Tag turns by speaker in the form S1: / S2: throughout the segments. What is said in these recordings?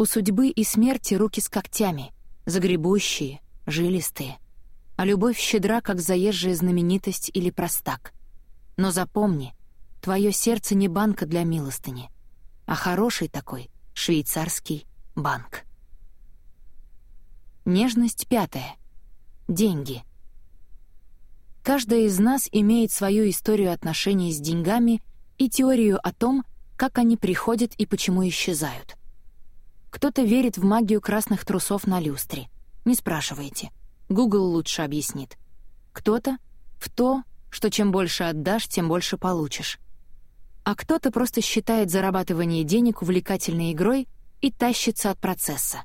S1: У судьбы и смерти руки с когтями, загребущие, жилистые. А любовь щедра, как заезжая знаменитость или простак. Но запомни, твое сердце не банка для милостыни, а хороший такой швейцарский банк. Нежность пятая. Деньги. Каждая из нас имеет свою историю отношений с деньгами и теорию о том, как они приходят и почему исчезают. Кто-то верит в магию красных трусов на люстре. Не спрашивайте. Google лучше объяснит. Кто-то — в то, что чем больше отдашь, тем больше получишь. А кто-то просто считает зарабатывание денег увлекательной игрой и тащится от процесса.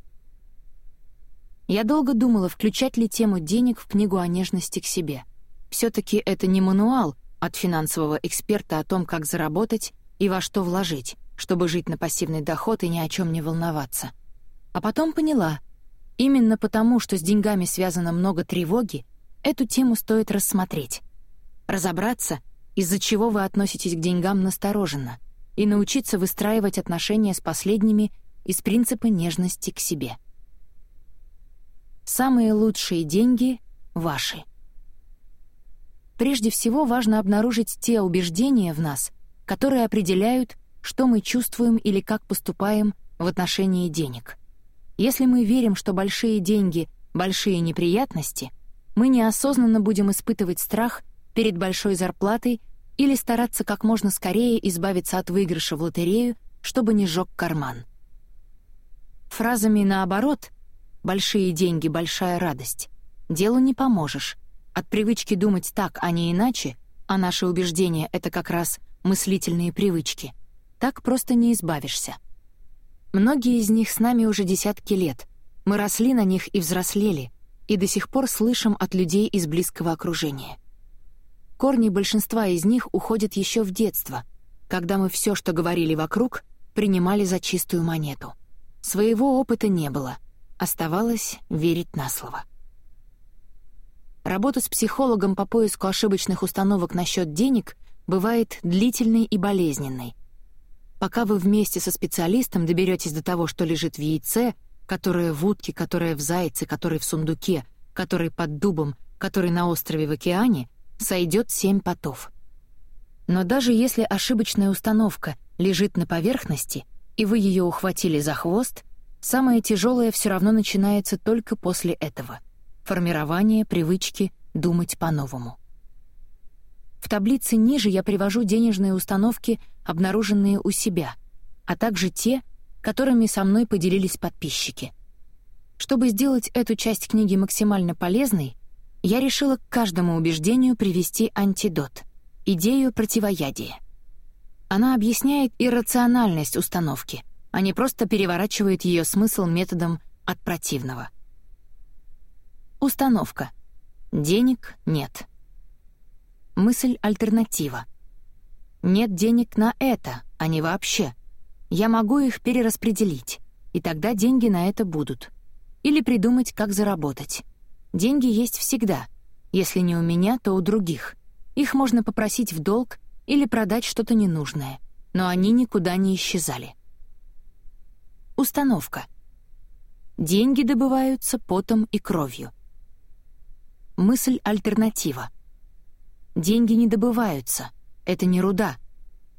S1: Я долго думала, включать ли тему денег в книгу о нежности к себе. все таки это не мануал от финансового эксперта о том, как заработать и во что вложить, чтобы жить на пассивный доход и ни о чем не волноваться. А потом поняла, именно потому, что с деньгами связано много тревоги, эту тему стоит рассмотреть. Разобраться, из-за чего вы относитесь к деньгам настороженно, и научиться выстраивать отношения с последними из принципа нежности к себе. Самые лучшие деньги — ваши. Прежде всего важно обнаружить те убеждения в нас, которые определяют, что мы чувствуем или как поступаем в отношении денег. Если мы верим, что большие деньги — большие неприятности, мы неосознанно будем испытывать страх перед большой зарплатой или стараться как можно скорее избавиться от выигрыша в лотерею, чтобы не сжег карман. Фразами наоборот «большие деньги, большая радость» делу не поможешь. От привычки думать так, а не иначе, а наши убеждения — это как раз мыслительные привычки, так просто не избавишься. Многие из них с нами уже десятки лет. Мы росли на них и взрослели, и до сих пор слышим от людей из близкого окружения. Корни большинства из них уходят еще в детство, когда мы все, что говорили вокруг, принимали за чистую монету — Своего опыта не было. Оставалось верить на слово. Работа с психологом по поиску ошибочных установок насчет денег бывает длительной и болезненной. Пока вы вместе со специалистом доберетесь до того, что лежит в яйце, которое в утке, которое в зайце, который в сундуке, который под дубом, который на острове в океане, сойдет семь потов. Но даже если ошибочная установка лежит на поверхности — и вы ее ухватили за хвост, самое тяжелое все равно начинается только после этого — формирование привычки думать по-новому. В таблице ниже я привожу денежные установки, обнаруженные у себя, а также те, которыми со мной поделились подписчики. Чтобы сделать эту часть книги максимально полезной, я решила к каждому убеждению привести антидот — идею противоядия. Она объясняет иррациональность установки, а не просто переворачивает ее смысл методом от противного. Установка. Денег нет. Мысль альтернатива. Нет денег на это, а не вообще. Я могу их перераспределить, и тогда деньги на это будут. Или придумать, как заработать. Деньги есть всегда. Если не у меня, то у других. Их можно попросить в долг или продать что-то ненужное, но они никуда не исчезали. Установка. Деньги добываются потом и кровью. Мысль альтернатива. Деньги не добываются, это не руда.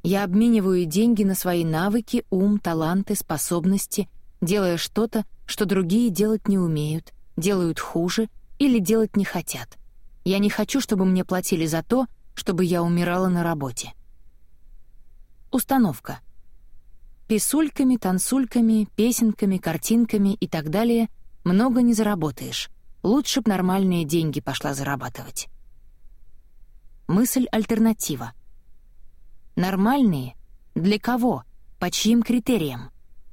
S1: Я обмениваю деньги на свои навыки, ум, таланты, способности, делая что-то, что другие делать не умеют, делают хуже или делать не хотят. Я не хочу, чтобы мне платили за то, чтобы я умирала на работе. Установка. Писульками, танцульками, песенками, картинками и так далее много не заработаешь. Лучше б нормальные деньги пошла зарабатывать. Мысль альтернатива. Нормальные? Для кого? По чьим критериям?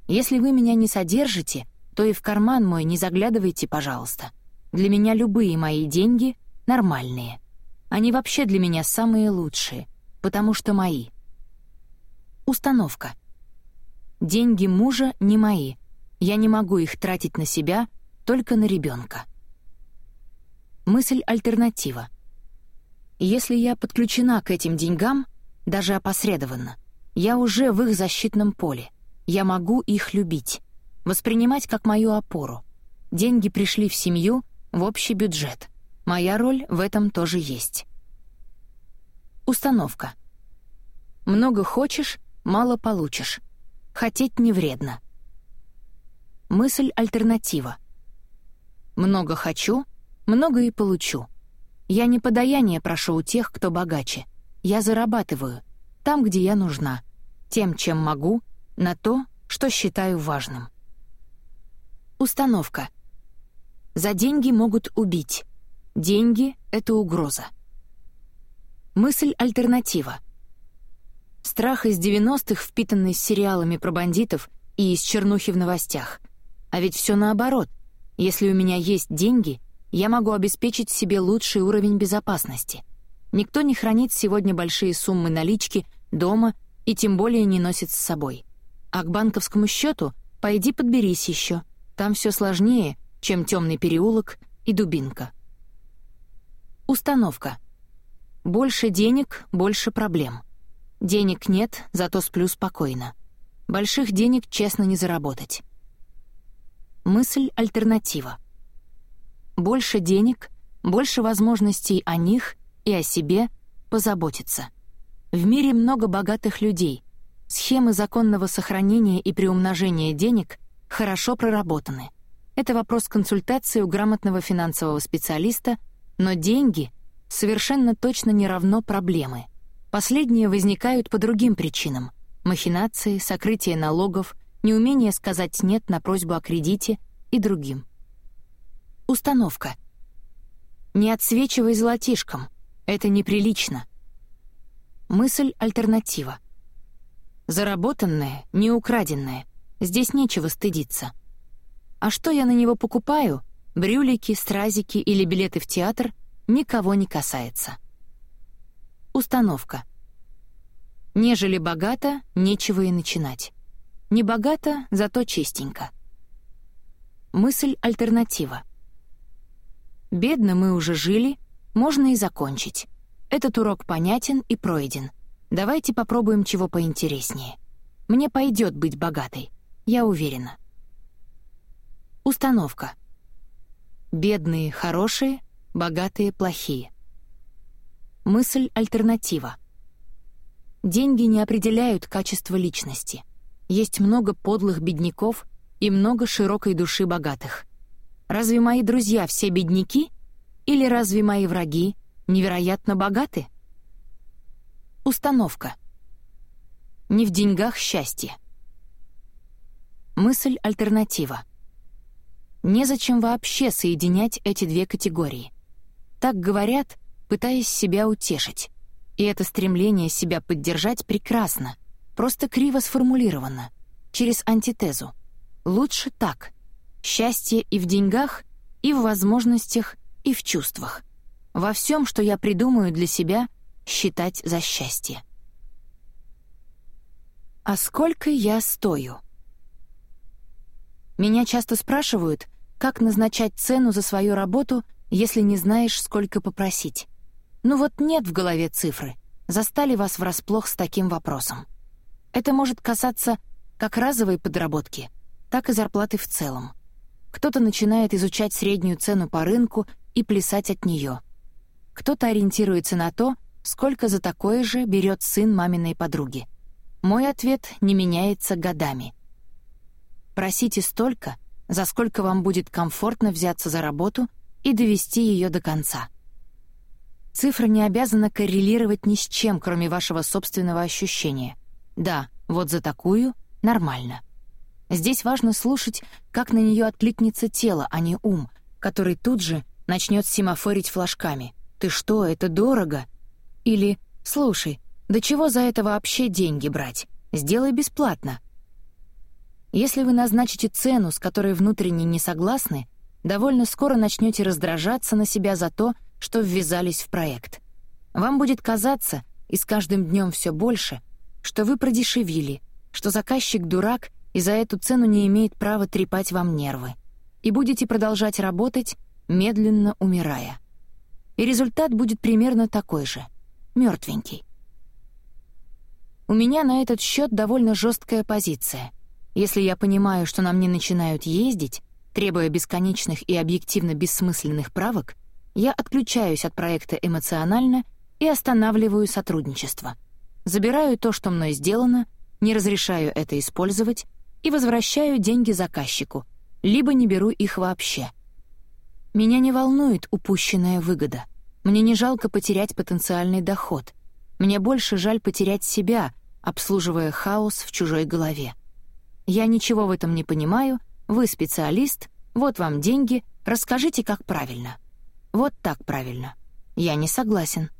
S1: Если вы меня не содержите, то и в карман мой не заглядывайте, пожалуйста. Для меня любые мои деньги нормальные. Они вообще для меня самые лучшие, потому что мои. Установка. Деньги мужа не мои. Я не могу их тратить на себя, только на ребенка. Мысль альтернатива. Если я подключена к этим деньгам, даже опосредованно, я уже в их защитном поле. Я могу их любить. воспринимать как мою опору. Деньги пришли в семью, в общий бюджет. Моя роль в этом тоже есть. Установка. Много хочешь, мало получишь. Хотеть не вредно. Мысль-альтернатива. Много хочу, много и получу. Я не подаяние прошу у тех, кто богаче. Я зарабатываю, там, где я нужна, тем, чем могу, на то, что считаю важным. Установка. За деньги могут убить. Деньги — это угроза. Мысль-альтернатива. Страх из 90-х, впитанный сериалами про бандитов и из чернухи в новостях. А ведь все наоборот. Если у меня есть деньги, я могу обеспечить себе лучший уровень безопасности. Никто не хранит сегодня большие суммы налички дома и тем более не носит с собой. А к банковскому счету пойди подберись еще. Там все сложнее, чем темный переулок и дубинка. Установка — больше денег, больше проблем. Денег нет, зато сплю спокойно. Больших денег честно не заработать. Мысль-альтернатива. Больше денег, больше возможностей о них и о себе позаботиться. В мире много богатых людей. Схемы законного сохранения и приумножения денег хорошо проработаны. Это вопрос консультации у грамотного финансового специалиста, но деньги — совершенно точно не равно проблемы. Последние возникают по другим причинам — махинации, сокрытие налогов, неумение сказать «нет» на просьбу о кредите и другим. Установка. Не отсвечивай золотишком. Это неприлично. Мысль-альтернатива. Заработанное, не украденное. Здесь нечего стыдиться. А что я на него покупаю? Брюлики, стразики или билеты в театр никого не касается. Установка. Нежели богато, нечего и начинать. Не богато, зато чистенько. Мысль-альтернатива. Бедно мы уже жили, можно и закончить. Этот урок понятен и пройден. Давайте попробуем чего поинтереснее. Мне пойдет быть богатой, я уверена. Установка. Бедные — хорошие — богатые — плохие. Мысль-альтернатива. Деньги не определяют качество личности. Есть много подлых бедняков и много широкой души богатых. Разве мои друзья все бедняки? Или разве мои враги невероятно богаты? Установка. Не в деньгах счастье. Мысль-альтернатива. Незачем вообще соединять эти две категории. Так говорят, пытаясь себя утешить. И это стремление себя поддержать прекрасно, просто криво сформулировано, через антитезу. Лучше так. Счастье и в деньгах, и в возможностях, и в чувствах. Во всем, что я придумаю для себя, считать за счастье. А сколько я стою? Меня часто спрашивают, как назначать цену за свою работу если не знаешь, сколько попросить. Ну вот нет в голове цифры. Застали вас врасплох с таким вопросом. Это может касаться как разовой подработки, так и зарплаты в целом. Кто-то начинает изучать среднюю цену по рынку и плясать от нее. Кто-то ориентируется на то, сколько за такое же берет сын маминой подруги. Мой ответ не меняется годами. Просите столько, за сколько вам будет комфортно взяться за работу — и довести ее до конца. Цифра не обязана коррелировать ни с чем, кроме вашего собственного ощущения. Да, вот за такую — нормально. Здесь важно слушать, как на нее откликнется тело, а не ум, который тут же начнет семафорить флажками. «Ты что, это дорого?» Или «Слушай, да чего за это вообще деньги брать? Сделай бесплатно». Если вы назначите цену, с которой внутренне не согласны, довольно скоро начнете раздражаться на себя за то, что ввязались в проект. Вам будет казаться, и с каждым днем все больше, что вы продешевили, что заказчик дурак и за эту цену не имеет права трепать вам нервы. И будете продолжать работать, медленно умирая. И результат будет примерно такой же — мертвенький. У меня на этот счет довольно жесткая позиция. Если я понимаю, что на мне начинают ездить, требуя бесконечных и объективно бессмысленных правок, я отключаюсь от проекта эмоционально и останавливаю сотрудничество. Забираю то, что мной сделано, не разрешаю это использовать и возвращаю деньги заказчику, либо не беру их вообще. Меня не волнует упущенная выгода. Мне не жалко потерять потенциальный доход. Мне больше жаль потерять себя, обслуживая хаос в чужой голове. Я ничего в этом не понимаю, вы специалист, вот вам деньги, расскажите, как правильно. Вот так правильно. Я не согласен.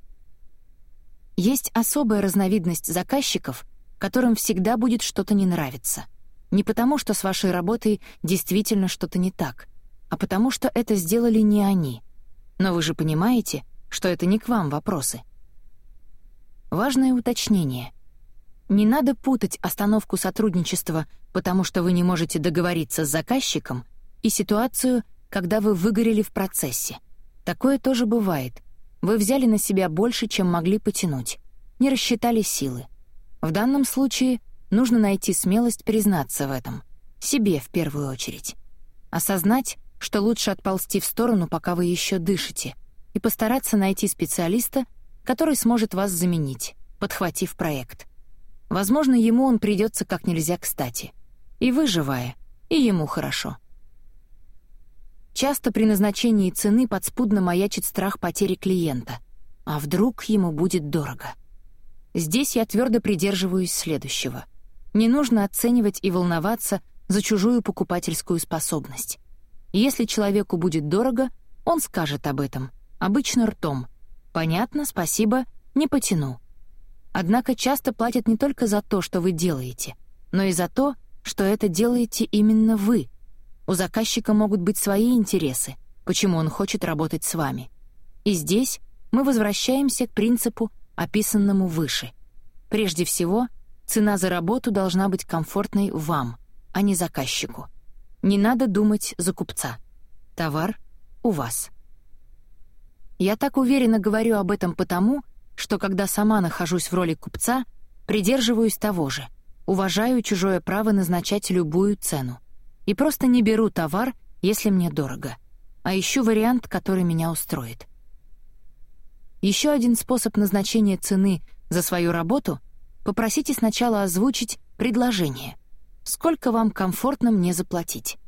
S1: Есть особая разновидность заказчиков, которым всегда будет что-то не нравиться. Не потому, что с вашей работой действительно что-то не так, а потому что это сделали не они. Но вы же понимаете, что это не к вам вопросы. Важное уточнение. Не надо путать остановку сотрудничества, потому что вы не можете договориться с заказчиком, и ситуацию, когда вы выгорели в процессе. Такое тоже бывает. Вы взяли на себя больше, чем могли потянуть. Не рассчитали силы. В данном случае нужно найти смелость признаться в этом. Себе в первую очередь. Осознать, что лучше отползти в сторону, пока вы еще дышите, и постараться найти специалиста, который сможет вас заменить, подхватив проект. Возможно, ему он придется как нельзя кстати. И вы живая, и ему хорошо. Часто при назначении цены подспудно маячит страх потери клиента. А вдруг ему будет дорого? Здесь я твердо придерживаюсь следующего. Не нужно оценивать и волноваться за чужую покупательскую способность. Если человеку будет дорого, он скажет об этом, обычно ртом, Понятно, спасибо, не потяну. Однако часто платят не только за то, что вы делаете, но и за то, что это делаете именно вы. У заказчика могут быть свои интересы, почему он хочет работать с вами. И здесь мы возвращаемся к принципу, описанному выше. Прежде всего, цена за работу должна быть комфортной вам, а не заказчику. Не надо думать за купца. Товар у вас. Я так уверенно говорю об этом потому, что когда сама нахожусь в роли купца, придерживаюсь того же, уважаю чужое право назначать любую цену. И просто не беру товар, если мне дорого, а ищу вариант, который меня устроит. Еще один способ назначения цены за свою работу — попросите сначала озвучить предложение. Сколько вам комфортно мне заплатить?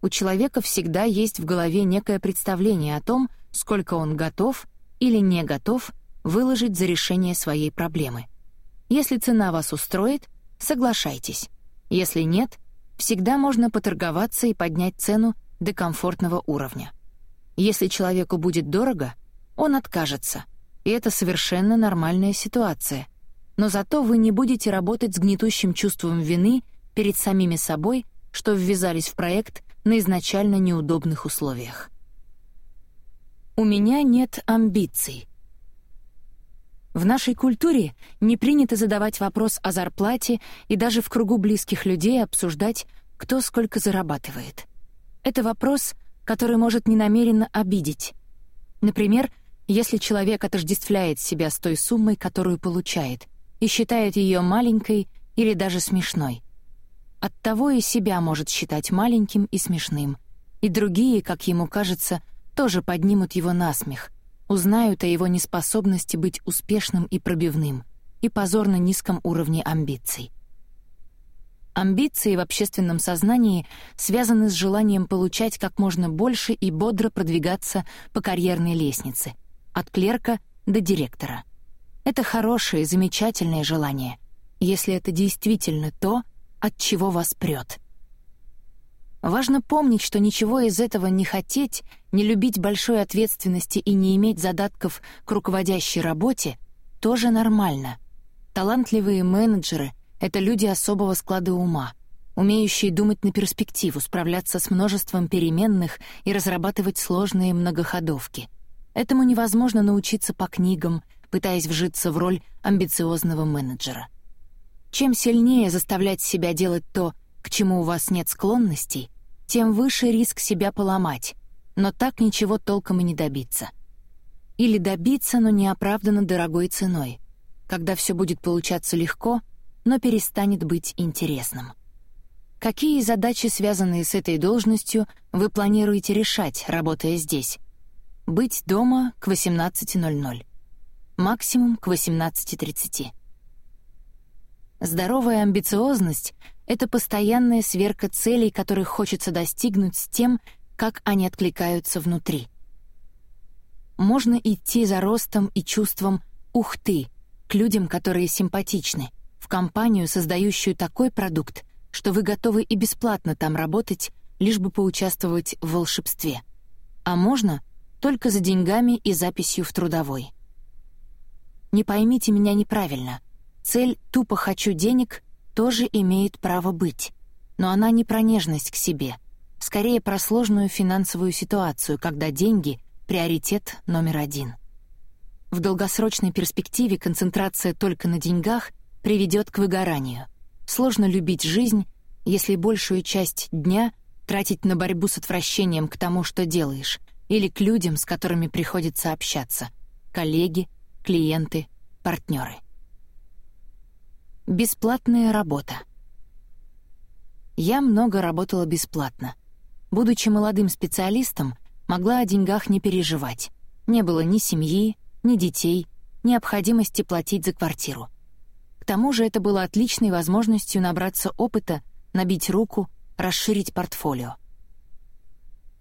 S1: У человека всегда есть в голове некое представление о том, сколько он готов или не готов выложить за решение своей проблемы. Если цена вас устроит, соглашайтесь. Если нет, всегда можно поторговаться и поднять цену до комфортного уровня. Если человеку будет дорого, он откажется, и это совершенно нормальная ситуация. Но зато вы не будете работать с гнетущим чувством вины перед самими собой, что ввязались в проект на изначально неудобных условиях. У меня нет амбиций. В нашей культуре не принято задавать вопрос о зарплате и даже в кругу близких людей обсуждать, кто сколько зарабатывает. Это вопрос, который может ненамеренно обидеть. Например, если человек отождествляет себя с той суммой, которую получает, и считает ее маленькой или даже смешной. Оттого и себя может считать маленьким и смешным, и другие, как ему кажется, тоже поднимут его на смех, узнают о его неспособности быть успешным и пробивным и позорно низком уровне амбиций. Амбиции в общественном сознании связаны с желанием получать как можно больше и бодро продвигаться по карьерной лестнице, от клерка до директора. Это хорошее, замечательное желание, если это действительно то, от чего вас прет. Важно помнить, что ничего из этого не хотеть, не любить большой ответственности и не иметь задатков к руководящей работе тоже нормально. Талантливые менеджеры — это люди особого склада ума, умеющие думать на перспективу, справляться с множеством переменных и разрабатывать сложные многоходовки. Этому невозможно научиться по книгам, пытаясь вжиться в роль амбициозного менеджера. Чем сильнее заставлять себя делать то, к чему у вас нет склонностей, тем выше риск себя поломать, но так ничего толком и не добиться. Или добиться, но неоправданно дорогой ценой, когда все будет получаться легко, но перестанет быть интересным. Какие задачи, связанные с этой должностью, вы планируете решать, работая здесь? Быть дома к 18.00. Максимум к 18.30. Здоровая амбициозность — это постоянная сверка целей, которых хочется достигнуть с тем, как они откликаются внутри. Можно идти за ростом и чувством «ух ты» к людям, которые симпатичны, в компанию, создающую такой продукт, что вы готовы и бесплатно там работать, лишь бы поучаствовать в волшебстве. А можно только за деньгами и записью в трудовой. Не поймите меня неправильно. Цель «тупо хочу денег» тоже имеет право быть. Но она не про нежность к себе, скорее про сложную финансовую ситуацию, когда деньги — приоритет номер один. В долгосрочной перспективе концентрация только на деньгах приведет к выгоранию. Сложно любить жизнь, если большую часть дня тратить на борьбу с отвращением к тому, что делаешь, или к людям, с которыми приходится общаться — коллеги, клиенты, партнеры. Бесплатная работа. Я много работала бесплатно. Будучи молодым специалистом, могла о деньгах не переживать. Не было ни семьи, ни детей, необходимости платить за квартиру. К тому же это было отличной возможностью набраться опыта, набить руку, расширить портфолио.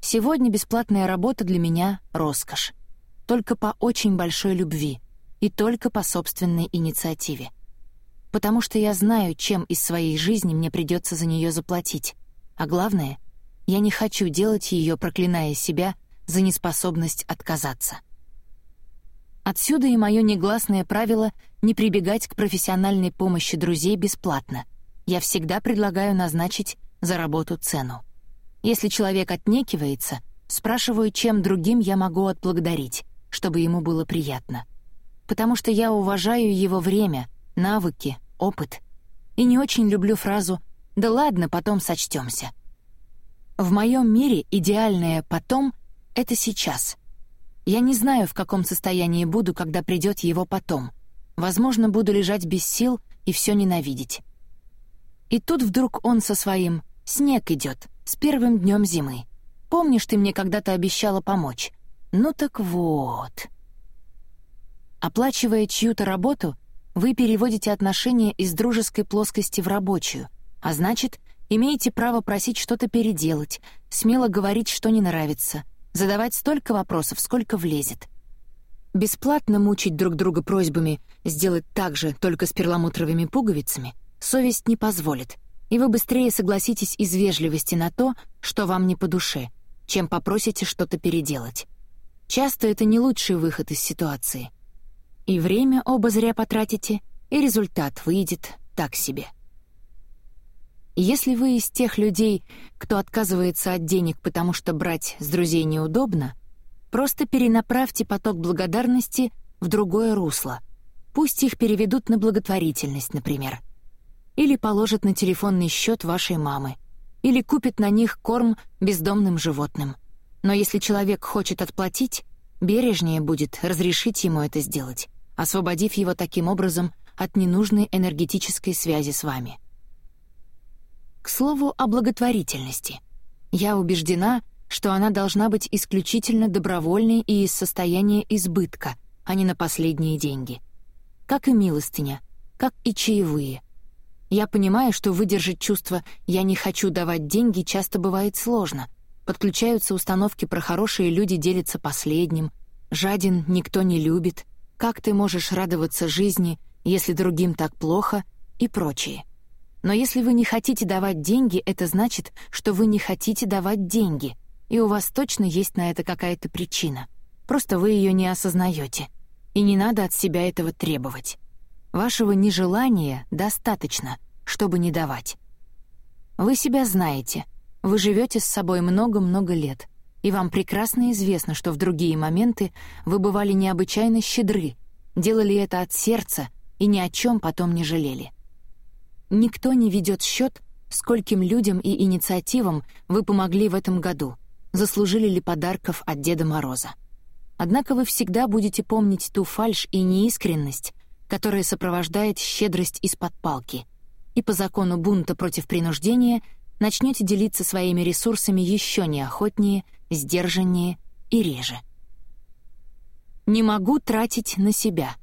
S1: Сегодня бесплатная работа для меня — роскошь. Только по очень большой любви и только по собственной инициативе. Потому что я знаю, чем из своей жизни мне придется за нее заплатить. А главное, я не хочу делать ее, проклиная себя за неспособность отказаться. Отсюда и мое негласное правило не прибегать к профессиональной помощи друзей бесплатно. Я всегда предлагаю назначить за работу цену. Если человек отнекивается, спрашиваю, чем другим я могу отблагодарить, чтобы ему было приятно. Потому что я уважаю его время, навыки, опыт. И не очень люблю фразу «да ладно, потом сочтёмся». В моем мире идеальное «потом» — это сейчас — я не знаю, в каком состоянии буду, когда придет его потом. Возможно, буду лежать без сил и все ненавидеть. И тут вдруг он со своим «Снег идет, с первым днем зимы. Помнишь, ты мне когда-то обещала помочь? Ну так вот». Оплачивая чью-то работу, вы переводите отношения из дружеской плоскости в рабочую, а значит, имеете право просить что-то переделать, смело говорить, что не нравится, задавать столько вопросов, сколько влезет. Бесплатно мучить друг друга просьбами сделать так же, только с перламутровыми пуговицами, совесть не позволит, и вы быстрее согласитесь из вежливости на то, что вам не по душе, чем попросите что-то переделать. Часто это не лучший выход из ситуации. И время оба зря потратите, и результат выйдет так себе. Если вы из тех людей, кто отказывается от денег, потому что брать с друзей неудобно, просто перенаправьте поток благодарности в другое русло. Пусть их переведут на благотворительность, например. Или положат на телефонный счет вашей мамы. Или купят на них корм бездомным животным. Но если человек хочет отплатить, бережнее будет разрешить ему это сделать, освободив его таким образом от ненужной энергетической связи с вами. К слову о благотворительности. Я убеждена, что она должна быть исключительно добровольной и из состояния избытка, а не на последние деньги. Как и милостыня, как и чаевые. Я понимаю, что выдержать чувство «я не хочу давать деньги» часто бывает сложно. Подключаются установки про хорошие люди делятся последним, жаден никто не любит, как ты можешь радоваться жизни, если другим так плохо и прочее. Но если вы не хотите давать деньги, это значит, что вы не хотите давать деньги, и у вас точно есть на это какая-то причина. Просто вы ее не осознаете. И не надо от себя этого требовать. Вашего нежелания достаточно, чтобы не давать. Вы себя знаете, вы живете с собой много-много лет, и вам прекрасно известно, что в другие моменты вы бывали необычайно щедры, делали это от сердца и ни о чем потом не жалели. Никто не ведет счет, скольким людям и инициативам вы помогли в этом году, заслужили ли подарков от Деда Мороза. Однако вы всегда будете помнить ту фальшь и неискренность, которая сопровождает щедрость из-под палки, и по закону бунта против принуждения начнете делиться своими ресурсами еще неохотнее, сдержаннее и реже. Не могу тратить на себя.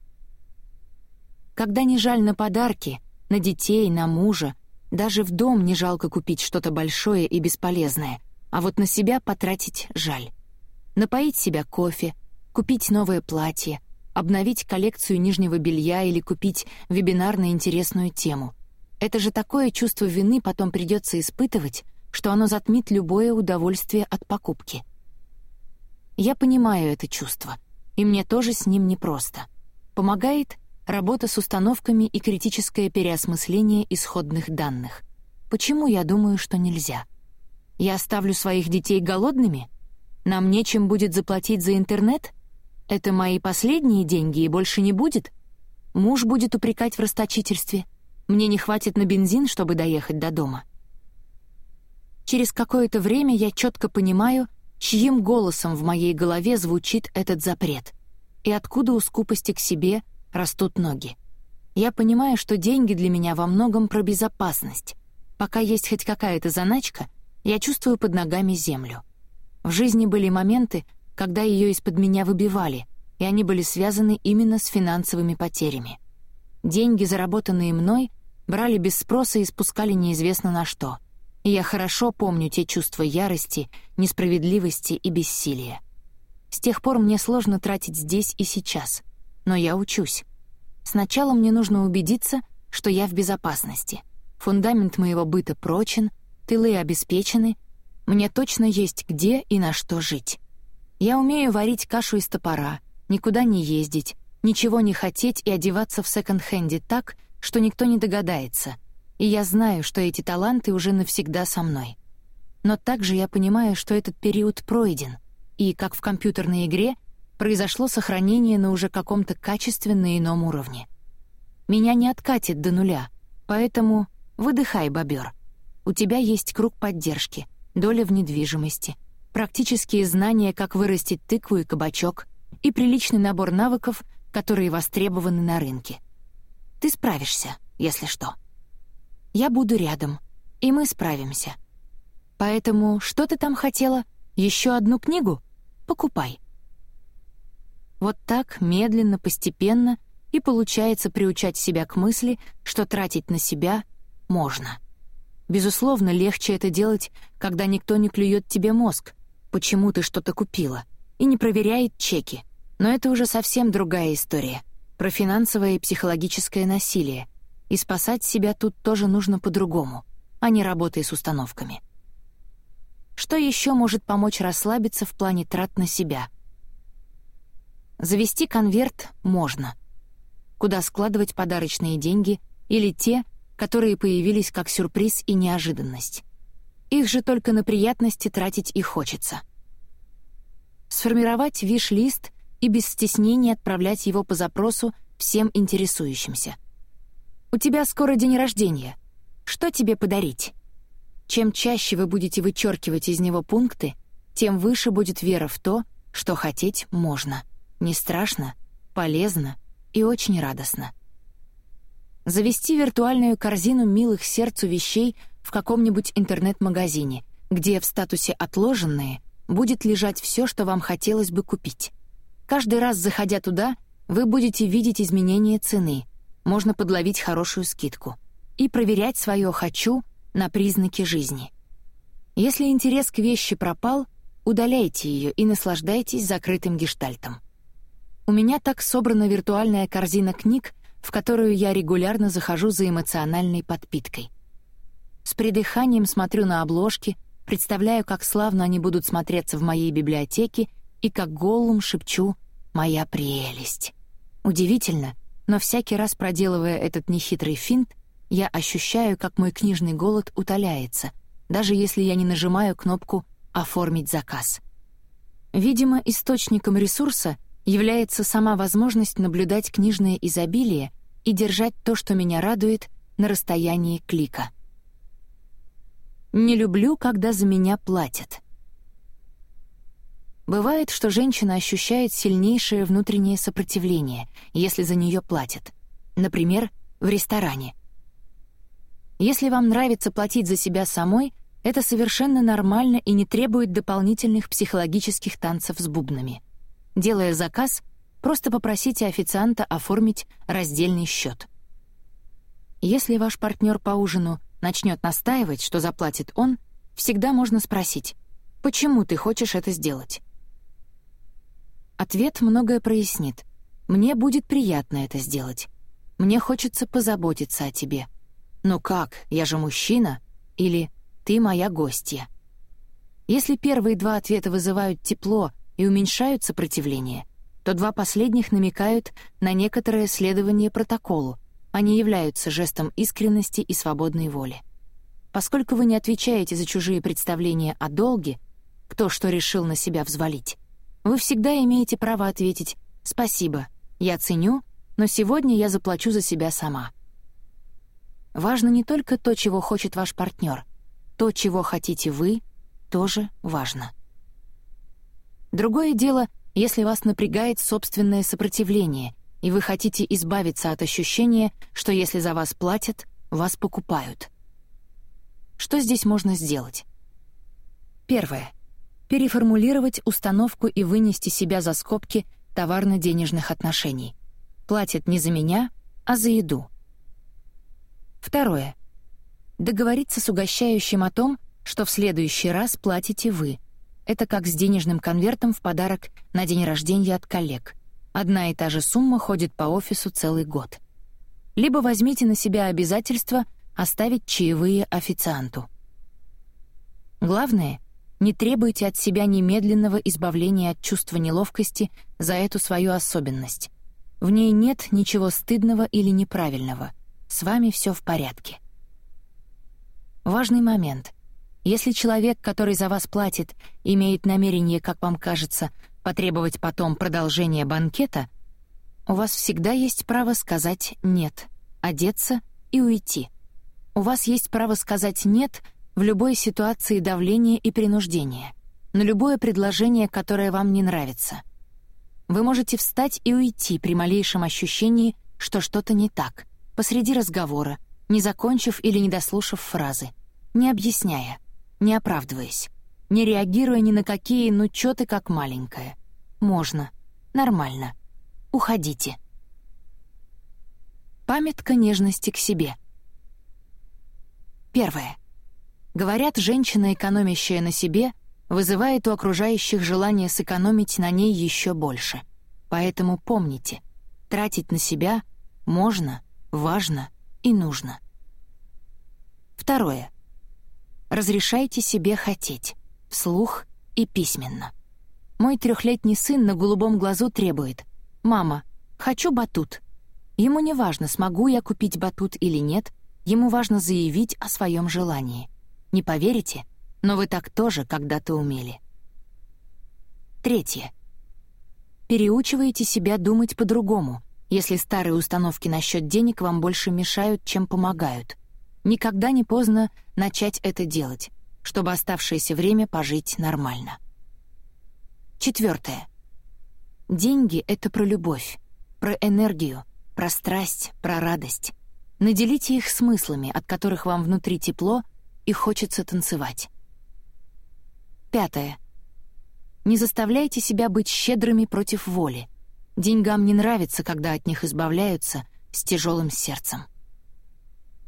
S1: Когда не жаль на подарки, на детей, на мужа, даже в дом не жалко купить что-то большое и бесполезное, а вот на себя потратить жаль. Напоить себя кофе, купить новое платье, обновить коллекцию нижнего белья или купить вебинар на интересную тему. Это же такое чувство вины потом придется испытывать, что оно затмит любое удовольствие от покупки. Я понимаю это чувство, и мне тоже с ним непросто. Помогает работа с установками и критическое переосмысление исходных данных. Почему я думаю, что нельзя? Я оставлю своих детей голодными? Нам нечем будет заплатить за интернет? Это мои последние деньги и больше не будет? Муж будет упрекать в расточительстве. Мне не хватит на бензин, чтобы доехать до дома. Через какое-то время я четко понимаю, чьим голосом в моей голове звучит этот запрет и откуда у скупости к себе растут ноги. Я понимаю, что деньги для меня во многом про безопасность. Пока есть хоть какая-то заначка, я чувствую под ногами землю. В жизни были моменты, когда ее из-под меня выбивали, и они были связаны именно с финансовыми потерями. Деньги, заработанные мной, брали без спроса и спускали неизвестно на что. И я хорошо помню те чувства ярости, несправедливости и бессилия. С тех пор мне сложно тратить здесь и сейчас, но я учусь. Сначала мне нужно убедиться, что я в безопасности. Фундамент моего быта прочен, тылы обеспечены, мне точно есть где и на что жить. Я умею варить кашу из топора, никуда не ездить, ничего не хотеть и одеваться в секонд-хенде так, что никто не догадается. И я знаю, что эти таланты уже навсегда со мной. Но также я понимаю, что этот период пройден, и, как в компьютерной игре, произошло сохранение на уже каком-то качественно ином уровне. Меня не откатит до нуля, поэтому выдыхай, бобер. У тебя есть круг поддержки, доля в недвижимости — практические знания, как вырастить тыкву и кабачок, и приличный набор навыков, которые востребованы на рынке. Ты справишься, если что. Я буду рядом, и мы справимся. Поэтому что ты там хотела? Еще одну книгу? Покупай. Вот так, медленно, постепенно, и получается приучать себя к мысли, что тратить на себя можно. Безусловно, легче это делать, когда никто не клюет тебе мозг, почему ты что-то купила, и не проверяет чеки. Но это уже совсем другая история. Про финансовое и психологическое насилие. И спасать себя тут тоже нужно по-другому, а не работая с установками. Что еще может помочь расслабиться в плане трат на себя? Завести конверт можно. Куда складывать подарочные деньги или те, которые появились как сюрприз и неожиданность. Их же только на приятности тратить и хочется. Сформировать виш-лист и без стеснения отправлять его по запросу всем интересующимся. «У тебя скоро день рождения. Что тебе подарить?» Чем чаще вы будете вычеркивать из него пункты, тем выше будет вера в то, что хотеть можно. Не страшно, полезно и очень радостно. Завести виртуальную корзину милых сердцу вещей в каком-нибудь интернет-магазине, где в статусе «отложенные» будет лежать все, что вам хотелось бы купить. Каждый раз, заходя туда, вы будете видеть изменение цены, можно подловить хорошую скидку и проверять свое «хочу» на признаки жизни. Если интерес к вещи пропал, удаляйте ее и наслаждайтесь закрытым гештальтом. У меня так собрана виртуальная корзина книг, в которую я регулярно захожу за эмоциональной подпиткой. С придыханием смотрю на обложки, представляю, как славно они будут смотреться в моей библиотеке и как голум шепчу «Моя прелесть». Удивительно, но всякий раз проделывая этот нехитрый финт, я ощущаю, как мой книжный голод утоляется, даже если я не нажимаю кнопку «Оформить заказ». Видимо, источником ресурса является сама возможность наблюдать книжное изобилие и держать то, что меня радует, на расстоянии клика. Не люблю, когда за меня платят. Бывает, что женщина ощущает сильнейшее внутреннее сопротивление, если за нее платят. Например, в ресторане. Если вам нравится платить за себя самой, Это совершенно нормально и не требует дополнительных психологических танцев с бубнами. Делая заказ, просто попросите официанта оформить раздельный счет. Если ваш партнер по ужину начнет настаивать, что заплатит он, всегда можно спросить, почему ты хочешь это сделать? Ответ многое прояснит. Мне будет приятно это сделать. Мне хочется позаботиться о тебе. Но как, я же мужчина? Или ты моя гостья? Если первые два ответа вызывают тепло и уменьшают сопротивление, то два последних намекают на некоторое следование протоколу, они являются жестом искренности и свободной воли. Поскольку вы не отвечаете за чужие представления о долге, кто что решил на себя взвалить, вы всегда имеете право ответить «Спасибо, я ценю, но сегодня я заплачу за себя сама». Важно не только то, чего хочет ваш партнер, то, чего хотите вы, тоже важно. Другое дело, если вас напрягает собственное сопротивление, и вы хотите избавиться от ощущения, что если за вас платят, вас покупают. Что здесь можно сделать? Первое. Переформулировать установку и вынести себя за скобки товарно-денежных отношений. Платят не за меня, а за еду. Второе. Договориться с угощающим о том, что в следующий раз платите вы. Это как с денежным конвертом в подарок на день рождения от коллег. Одна и та же сумма ходит по офису целый год. Либо возьмите на себя обязательство оставить чаевые официанту. Главное, не требуйте от себя немедленного избавления от чувства неловкости за эту свою особенность. В ней нет ничего стыдного или неправильного. С вами все в порядке. Важный момент. Если человек, который за вас платит, имеет намерение, как вам кажется, потребовать потом продолжения банкета, у вас всегда есть право сказать «нет», одеться и уйти. У вас есть право сказать «нет» в любой ситуации давления и принуждения, на любое предложение, которое вам не нравится. Вы можете встать и уйти при малейшем ощущении, что что-то не так, посреди разговора, не закончив или не дослушав фразы, не объясняя, не оправдываясь не реагируя ни на какие «ну чё ты как маленькая». Можно. Нормально. Уходите. Памятка нежности к себе. Первое. Говорят, женщина, экономящая на себе, вызывает у окружающих желание сэкономить на ней еще больше. Поэтому помните, тратить на себя можно, важно и нужно. Второе. Разрешайте себе хотеть вслух и письменно. Мой трехлетний сын на голубом глазу требует «Мама, хочу батут». Ему не важно, смогу я купить батут или нет, ему важно заявить о своем желании. Не поверите, но вы так тоже когда-то умели. Третье. Переучивайте себя думать по-другому, если старые установки насчет денег вам больше мешают, чем помогают. Никогда не поздно начать это делать чтобы оставшееся время пожить нормально. Четвертое. Деньги — это про любовь, про энергию, про страсть, про радость. Наделите их смыслами, от которых вам внутри тепло и хочется танцевать. Пятое. Не заставляйте себя быть щедрыми против воли. Деньгам не нравится, когда от них избавляются с тяжелым сердцем.